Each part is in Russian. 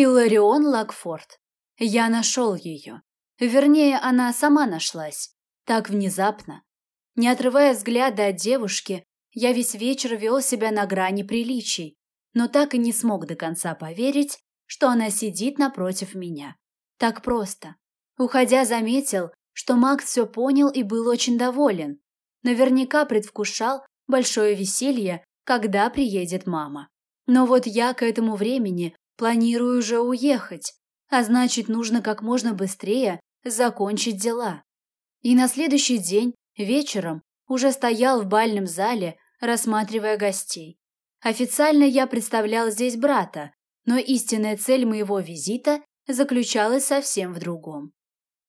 Иларион Лакфорд. Я нашел ее. Вернее, она сама нашлась. Так внезапно. Не отрывая взгляда от девушки, я весь вечер вел себя на грани приличий, но так и не смог до конца поверить, что она сидит напротив меня. Так просто. Уходя, заметил, что Макс все понял и был очень доволен. Наверняка предвкушал большое веселье, когда приедет мама. Но вот я к этому времени планирую уже уехать, а значит, нужно как можно быстрее закончить дела. И на следующий день, вечером, уже стоял в бальном зале, рассматривая гостей. Официально я представлял здесь брата, но истинная цель моего визита заключалась совсем в другом.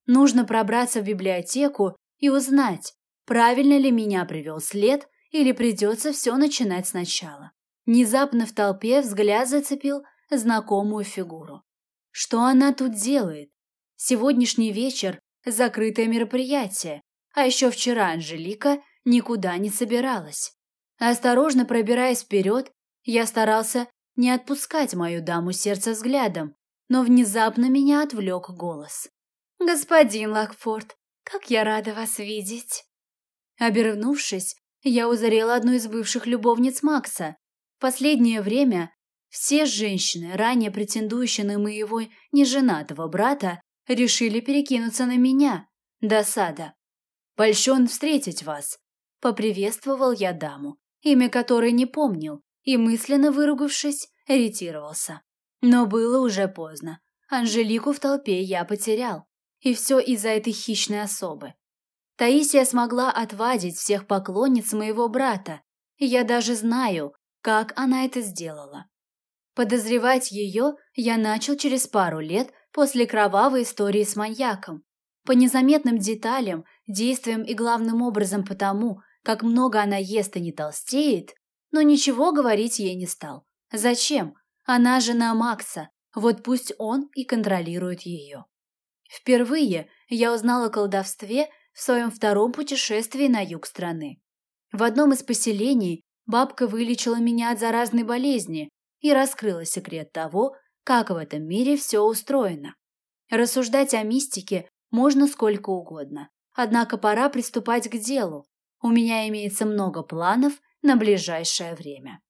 Нужно пробраться в библиотеку и узнать, правильно ли меня привел след или придется все начинать сначала. Внезапно в толпе взгляд зацепил знакомую фигуру. Что она тут делает? Сегодняшний вечер – закрытое мероприятие, а еще вчера Анжелика никуда не собиралась. Осторожно пробираясь вперед, я старался не отпускать мою даму сердца взглядом, но внезапно меня отвлек голос. «Господин Лакфорд, как я рада вас видеть!» Обернувшись, я узрела одну из бывших любовниц Макса. В последнее время все женщины, ранее претендующие на моего неженатого брата, решили перекинуться на меня. Досада. «Польщен встретить вас», — поприветствовал я даму, имя которой не помнил, и, мысленно выругавшись, ретировался. Но было уже поздно. Анжелику в толпе я потерял. И все из-за этой хищной особы. Таисия смогла отвадить всех поклонниц моего брата, я даже знаю, как она это сделала. Подозревать ее я начал через пару лет после кровавой истории с маньяком. По незаметным деталям, действиям и главным образом потому, как много она ест и не толстеет, но ничего говорить ей не стал. Зачем? Она жена Макса, вот пусть он и контролирует ее. Впервые я узнала о колдовстве в своем втором путешествии на юг страны. В одном из поселений бабка вылечила меня от заразной болезни и раскрыла секрет того, как в этом мире все устроено. Рассуждать о мистике можно сколько угодно, однако пора приступать к делу. У меня имеется много планов на ближайшее время.